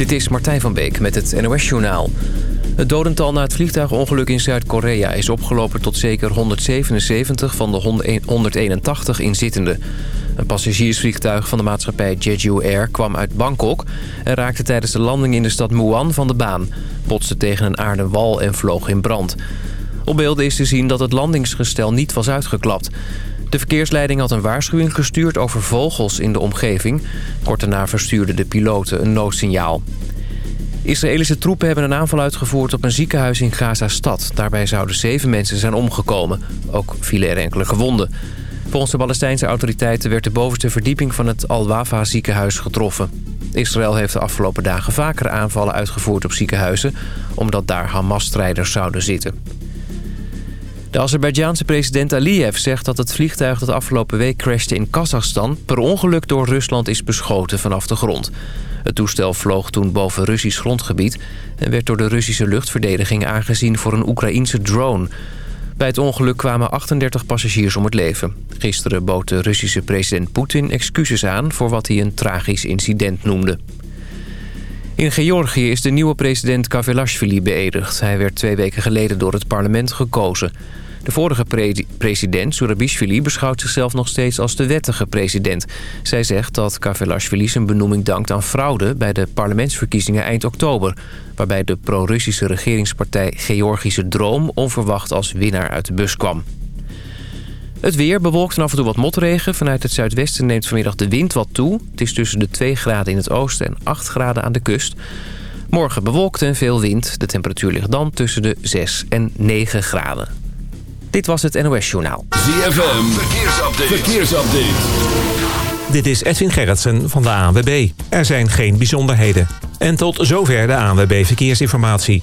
Dit is Martijn van Beek met het NOS-journaal. Het dodental na het vliegtuigongeluk in Zuid-Korea is opgelopen tot zeker 177 van de 181 inzittenden. Een passagiersvliegtuig van de maatschappij Jeju Air kwam uit Bangkok... en raakte tijdens de landing in de stad Muan van de baan. Botste tegen een aarden wal en vloog in brand. Op beelden is te zien dat het landingsgestel niet was uitgeklapt. De verkeersleiding had een waarschuwing gestuurd over vogels in de omgeving. Kort daarna verstuurden de piloten een noodsignaal. Israëlische troepen hebben een aanval uitgevoerd op een ziekenhuis in Gaza-stad. Daarbij zouden zeven mensen zijn omgekomen. Ook vielen er enkele gewonden. Volgens de Palestijnse autoriteiten werd de bovenste verdieping van het Al-Wafa ziekenhuis getroffen. Israël heeft de afgelopen dagen vaker aanvallen uitgevoerd op ziekenhuizen... omdat daar Hamas-strijders zouden zitten. De Azerbeidzjaanse president Aliyev zegt dat het vliegtuig dat afgelopen week crashte in Kazachstan... per ongeluk door Rusland is beschoten vanaf de grond. Het toestel vloog toen boven Russisch grondgebied... en werd door de Russische luchtverdediging aangezien voor een Oekraïense drone. Bij het ongeluk kwamen 38 passagiers om het leven. Gisteren bood de Russische president Poetin excuses aan... voor wat hij een tragisch incident noemde. In Georgië is de nieuwe president Kavelashvili beëdigd. Hij werd twee weken geleden door het parlement gekozen. De vorige president, Surabishvili, beschouwt zichzelf nog steeds als de wettige president. Zij zegt dat Kavelashvili zijn benoeming dankt aan fraude... bij de parlementsverkiezingen eind oktober... waarbij de pro-Russische regeringspartij Georgische Droom... onverwacht als winnaar uit de bus kwam. Het weer bewolkt en af en toe wat motregen. Vanuit het zuidwesten neemt vanmiddag de wind wat toe. Het is tussen de 2 graden in het oosten en 8 graden aan de kust. Morgen bewolkt en veel wind. De temperatuur ligt dan tussen de 6 en 9 graden. Dit was het NOS Journaal. ZFM, verkeersupdate. verkeersupdate. Dit is Edwin Gerritsen van de ANWB. Er zijn geen bijzonderheden. En tot zover de ANWB Verkeersinformatie.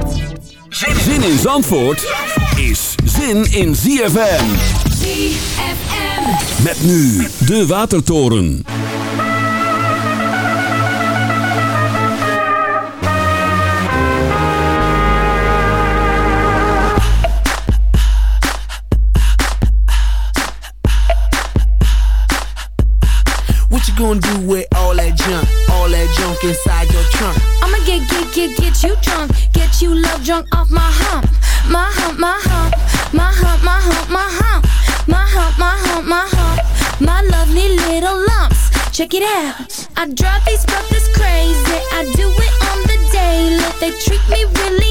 Zin in Zandvoort is zin in ZFM. ZFM. Met nu de Watertoren. What you gonna do with all that junk? All that junk inside your trunk? I'ma get, get, get, get you drunk. Drunk off my hump. My hump, my hump. My hump, my hump, my hump. My hump, my hump, my hump. My lovely little lumps. Check it out. I drive these brothers crazy. I do it on the daily. They treat me really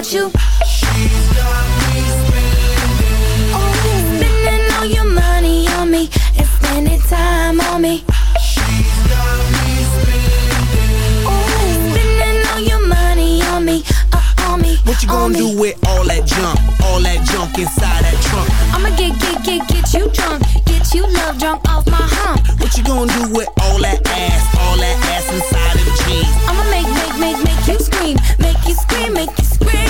loving got you. Oh, spending all your money on me and spending time on me. Oh, spending all your money on me, uh, on me. What you gonna do with all that junk? All that junk inside that trunk? I'ma get, get, get, get you drunk. Get you love drunk off my hump. What you gonna do with all that ass? All that ass inside them jeans? I'ma make, make, make, make you scream. Make you scream, make you scream.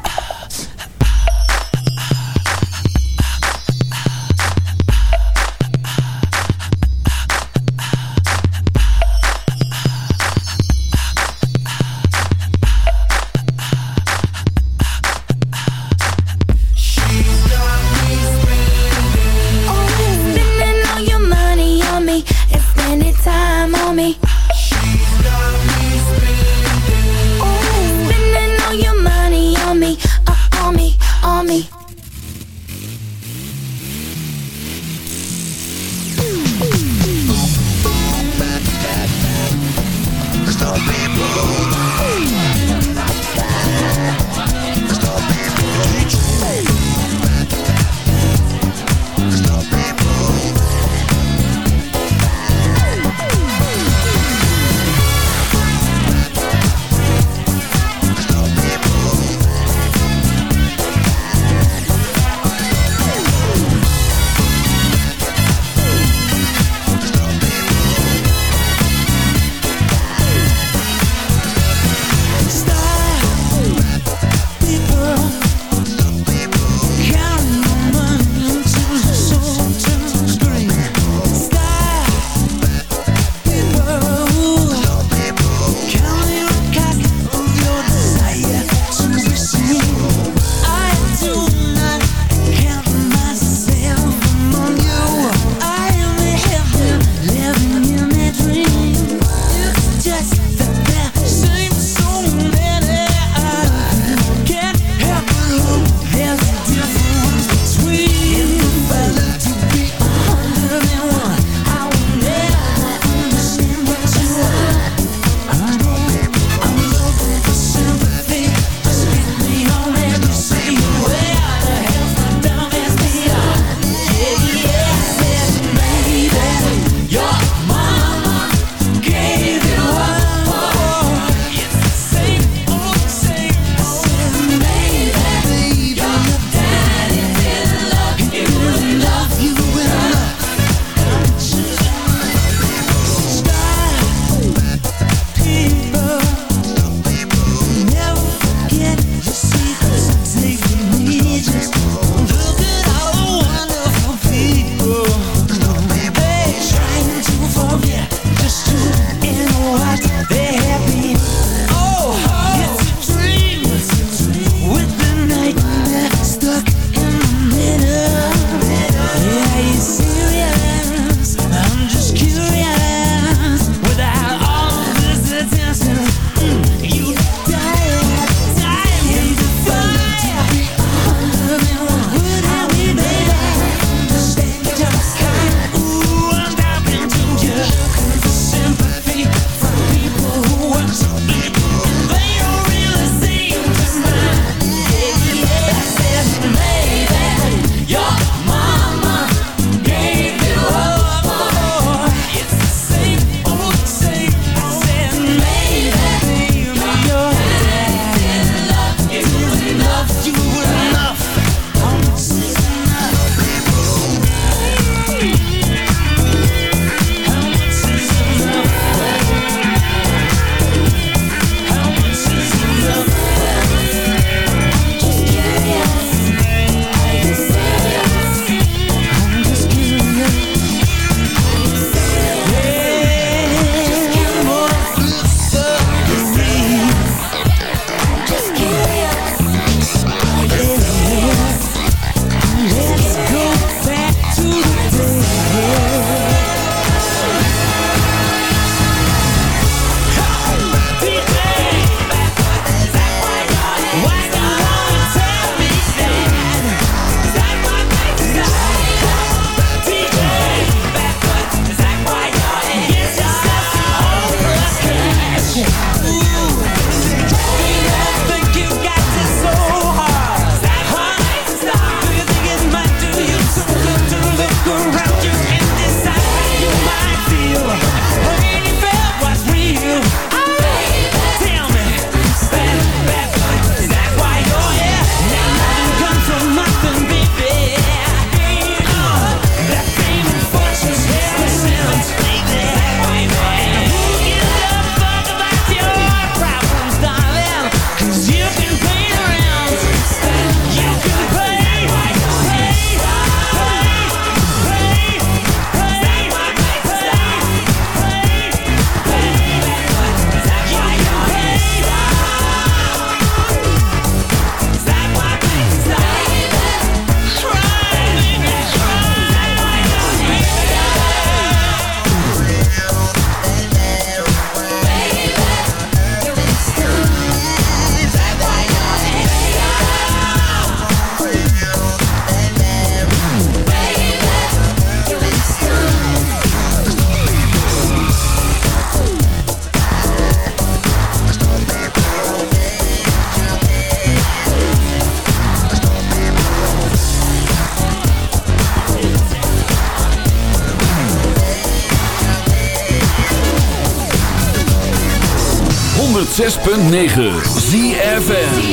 106.9 ZFN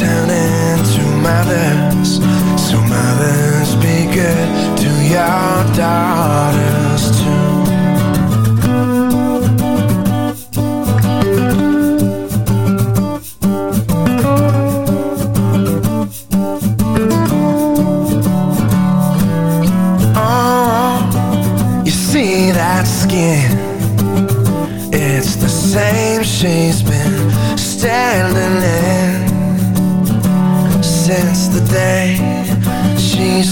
down and to mothers. So mothers, be good to your daughters.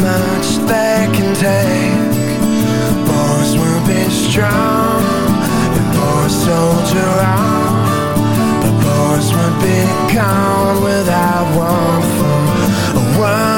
much they can take Boys will be strong And boys soldier on But boys were be gone Without one for a world.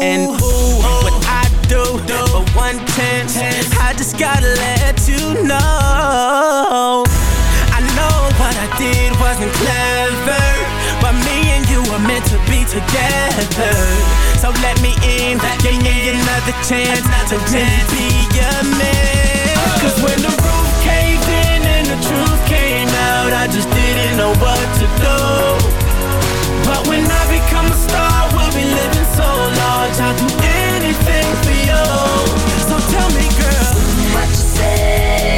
And ooh, what I do for one chance, I just gotta let you know. I know what I did wasn't clever, but me and you were meant to be together. So let me in, give me another chance to really be your man. Cause when the roof caved in and the truth came out, I just didn't know what to do. But when I large. I'll do anything for you. So tell me, girl, What you say?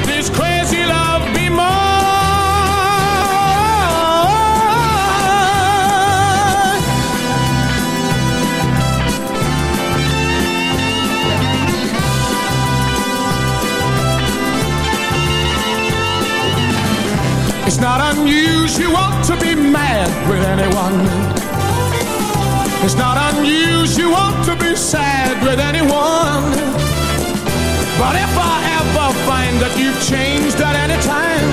not unusual to be mad with anyone. It's not unusual to be sad with anyone. But if I ever find that you've changed at any time,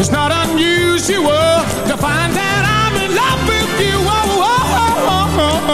it's not unusual to find that I'm in love with you. Whoa, whoa, whoa,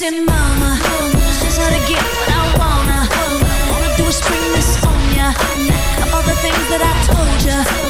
Said, mama, here's how to get what I wanna. All I do is scream this on ya. All the things that I told ya.